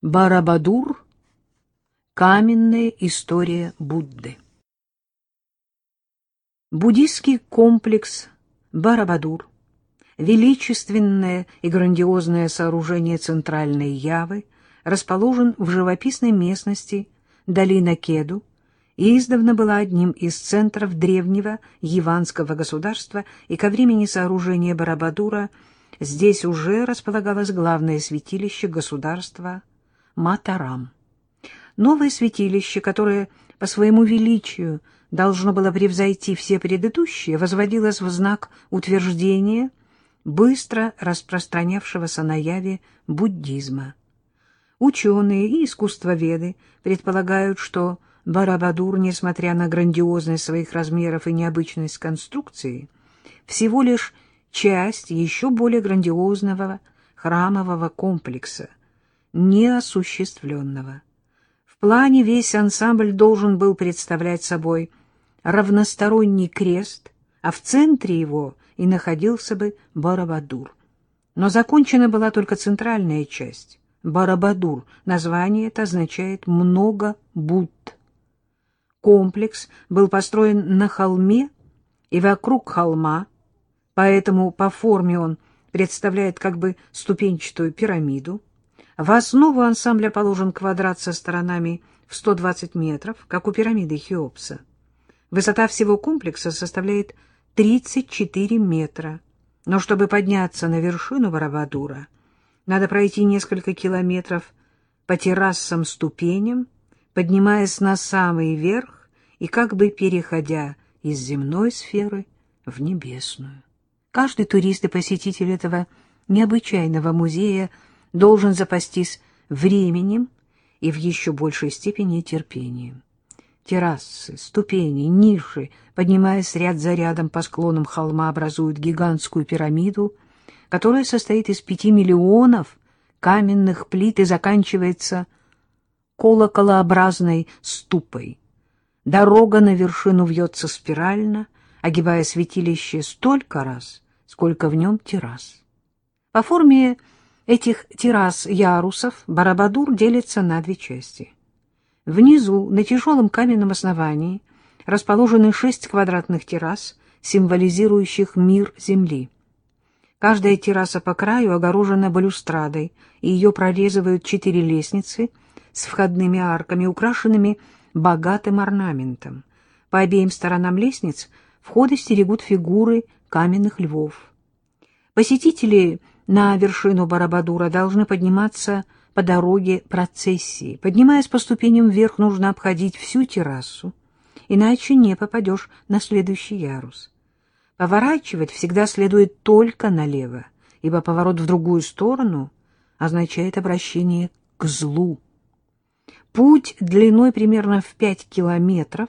Барабадур. Каменная история Будды. Буддийский комплекс Барабадур, величественное и грандиозное сооружение центральной Явы, расположен в живописной местности долина Кеду и издавна была одним из центров древнего яванского государства, и ко времени сооружения Барабадура здесь уже располагалось главное святилище государства Матарам. Новое святилище, которое по своему величию должно было превзойти все предыдущие, возводилось в знак утверждения быстро распространявшегося на яве буддизма. Ученые и искусствоведы предполагают, что Барабадур, несмотря на грандиозность своих размеров и необычность конструкции, всего лишь часть еще более грандиозного храмового комплекса, неосуществленного. В плане весь ансамбль должен был представлять собой равносторонний крест, а в центре его и находился бы Барабадур. Но закончена была только центральная часть. Барабадур, название это означает «много Будд». Комплекс был построен на холме и вокруг холма, поэтому по форме он представляет как бы ступенчатую пирамиду. В основу ансамбля положен квадрат со сторонами в 120 метров, как у пирамиды Хеопса. Высота всего комплекса составляет 34 метра. Но чтобы подняться на вершину Барабадура, надо пройти несколько километров по террасам-ступеням, поднимаясь на самый верх и как бы переходя из земной сферы в небесную. Каждый турист и посетитель этого необычайного музея – должен запастись временем и в еще большей степени терпением. Террасы, ступени, ниши, поднимаясь ряд за рядом по склонам холма, образуют гигантскую пирамиду, которая состоит из пяти миллионов каменных плит и заканчивается колоколообразной ступой. Дорога на вершину вьется спирально, огибая святилище столько раз, сколько в нем террас. По форме этих террас-ярусов Барабадур делится на две части. Внизу, на тяжелом каменном основании, расположены шесть квадратных террас, символизирующих мир Земли. Каждая терраса по краю огорожена балюстрадой, и ее прорезывают четыре лестницы с входными арками, украшенными богатым орнаментом. По обеим сторонам лестниц входы стерегут фигуры каменных львов. Посетители на вершину Барабадура должны подниматься по дороге процессии. Поднимаясь по ступеням вверх, нужно обходить всю террасу, иначе не попадешь на следующий ярус. Поворачивать всегда следует только налево, ибо поворот в другую сторону означает обращение к злу. Путь длиной примерно в пять километров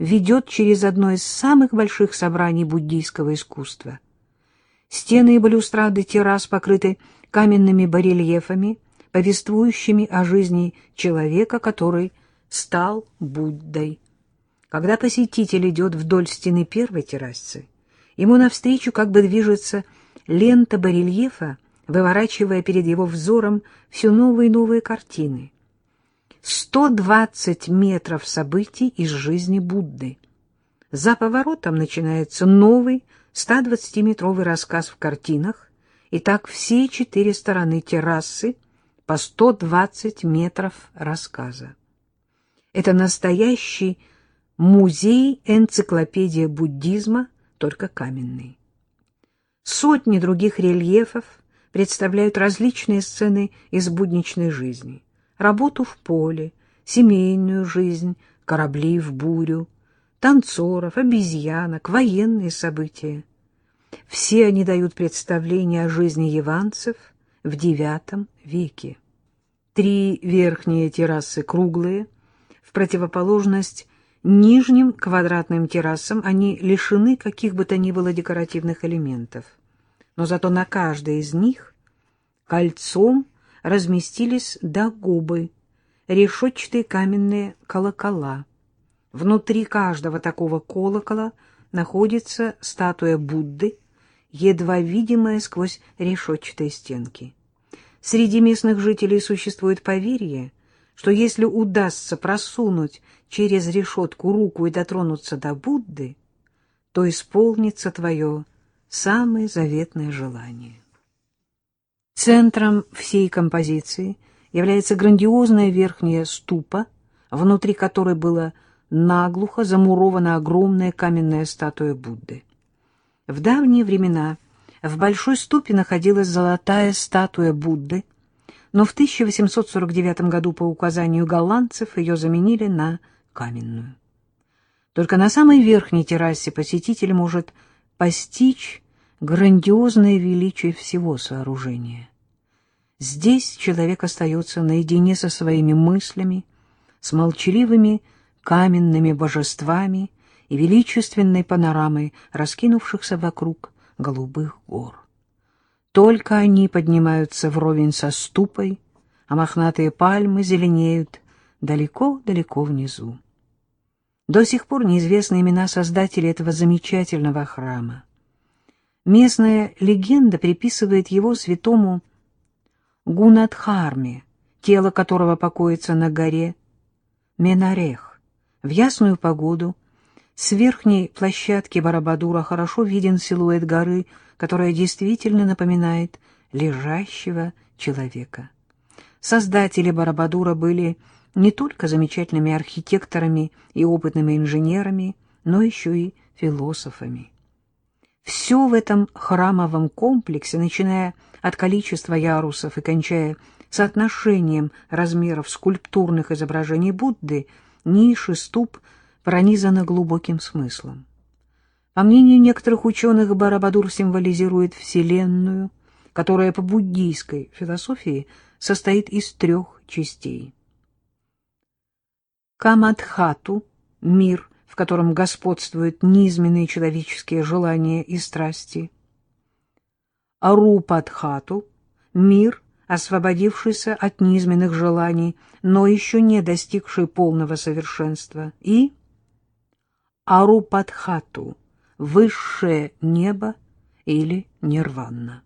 ведет через одно из самых больших собраний буддийского искусства — Стены и балюстрады террас покрыты каменными барельефами, повествующими о жизни человека, который стал Буддой. Когда посетитель идет вдоль стены первой террасы, ему навстречу как бы движется лента барельефа, выворачивая перед его взором все новые и новые картины. 120 метров событий из жизни Будды. За поворотом начинается новый 120-метровый рассказ в картинах, и так все четыре стороны террасы по 120 метров рассказа. Это настоящий музей-энциклопедия буддизма, только каменный. Сотни других рельефов представляют различные сцены из будничной жизни. Работу в поле, семейную жизнь, корабли в бурю, танцоров, обезьянок, военные события. Все они дают представление о жизни яванцев в IX веке. Три верхние террасы круглые, в противоположность нижним квадратным террасам они лишены каких бы то ни было декоративных элементов. Но зато на каждой из них кольцом разместились до губы решетчатые каменные колокола. Внутри каждого такого колокола находится статуя Будды, едва видимая сквозь решетчатые стенки. Среди местных жителей существует поверье, что если удастся просунуть через решетку руку и дотронуться до Будды, то исполнится твое самое заветное желание. Центром всей композиции является грандиозная верхняя ступа, внутри которой было наглухо замурована огромная каменная статуя Будды. В давние времена в Большой ступе находилась золотая статуя Будды, но в 1849 году по указанию голландцев ее заменили на каменную. Только на самой верхней террасе посетитель может постичь грандиозное величие всего сооружения. Здесь человек остается наедине со своими мыслями, с молчаливыми каменными божествами и величественной панорамой раскинувшихся вокруг голубых гор. Только они поднимаются вровень со ступой, а мохнатые пальмы зеленеют далеко-далеко внизу. До сих пор неизвестны имена создателей этого замечательного храма. Местная легенда приписывает его святому Гунадхарме, тело которого покоится на горе Менарех. В ясную погоду с верхней площадки Барабадура хорошо виден силуэт горы, которая действительно напоминает лежащего человека. Создатели Барабадура были не только замечательными архитекторами и опытными инженерами, но еще и философами. Все в этом храмовом комплексе, начиная от количества ярусов и кончая соотношением размеров скульптурных изображений Будды, ниши, ступ — пронизана глубоким смыслом. По мнению некоторых ученых, Барабадур символизирует Вселенную, которая по буддийской философии состоит из трех частей. Камадхату — мир, в котором господствуют низменные человеческие желания и страсти. Арупадхату — мир, освободившийся от низменных желаний, но еще не достигший полного совершенства. И Арупадхату, высшее небо или нирванна.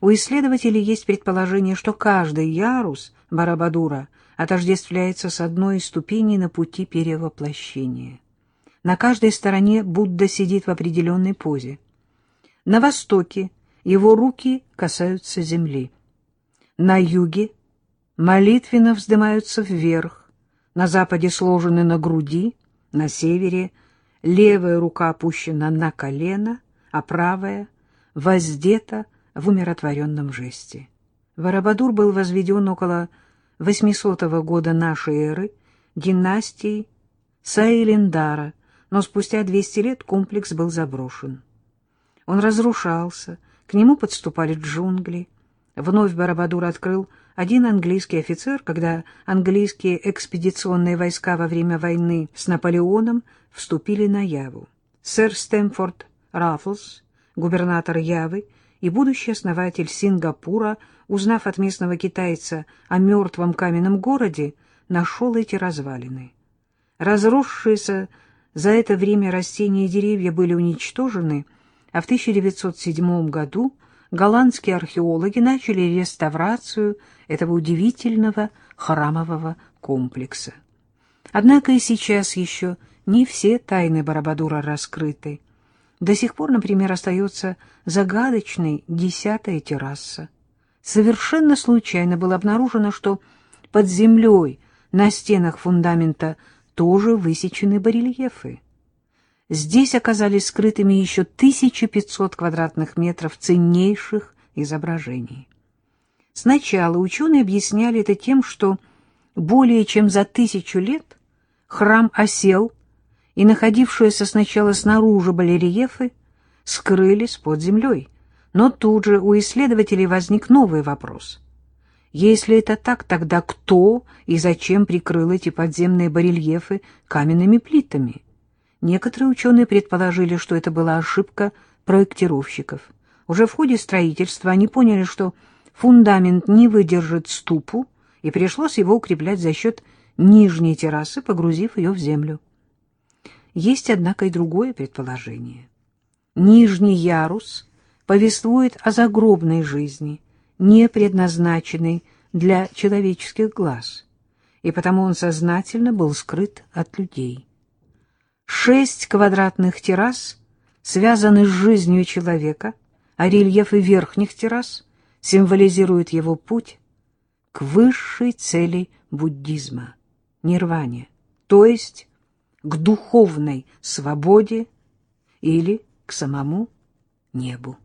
У исследователей есть предположение, что каждый ярус Барабадура отождествляется с одной из ступеней на пути перевоплощения. На каждой стороне Будда сидит в определенной позе. На востоке его руки касаются земли. На юге молитвенно вздымаются вверх, на западе сложены на груди, на севере левая рука опущена на колено, а правая воздета в умиротворенном жесте. Варабадур был возведен около 800 года нашей эры династией Саилиндара, но спустя 200 лет комплекс был заброшен. Он разрушался, к нему подступали джунгли. Вновь Барабадур открыл один английский офицер, когда английские экспедиционные войска во время войны с Наполеоном вступили на Яву. Сэр Стэмфорд Раффлс, губернатор Явы и будущий основатель Сингапура, узнав от местного китайца о мертвом каменном городе, нашел эти развалины. Разросшиеся за это время растения и деревья были уничтожены, а в 1907 году голландские археологи начали реставрацию этого удивительного храмового комплекса. Однако и сейчас еще не все тайны Барабадура раскрыты. До сих пор, например, остается загадочной десятая терраса. Совершенно случайно было обнаружено, что под землей на стенах фундамента тоже высечены барельефы. Здесь оказались скрытыми еще 1500 квадратных метров ценнейших изображений. Сначала ученые объясняли это тем, что более чем за тысячу лет храм осел, и находившиеся сначала снаружи барельефы скрылись под землей. Но тут же у исследователей возник новый вопрос. Если это так, тогда кто и зачем прикрыл эти подземные барельефы каменными плитами? Некоторые ученые предположили, что это была ошибка проектировщиков. Уже в ходе строительства они поняли, что фундамент не выдержит ступу, и пришлось его укреплять за счет нижней террасы, погрузив ее в землю. Есть, однако, и другое предположение. Нижний ярус повествует о загробной жизни, не предназначенный для человеческих глаз, и потому он сознательно был скрыт от людей. Шесть квадратных террас связаны с жизнью человека, а рельефы верхних террас символизируют его путь к высшей цели буддизма — нирване, то есть к духовной свободе или к самому небу.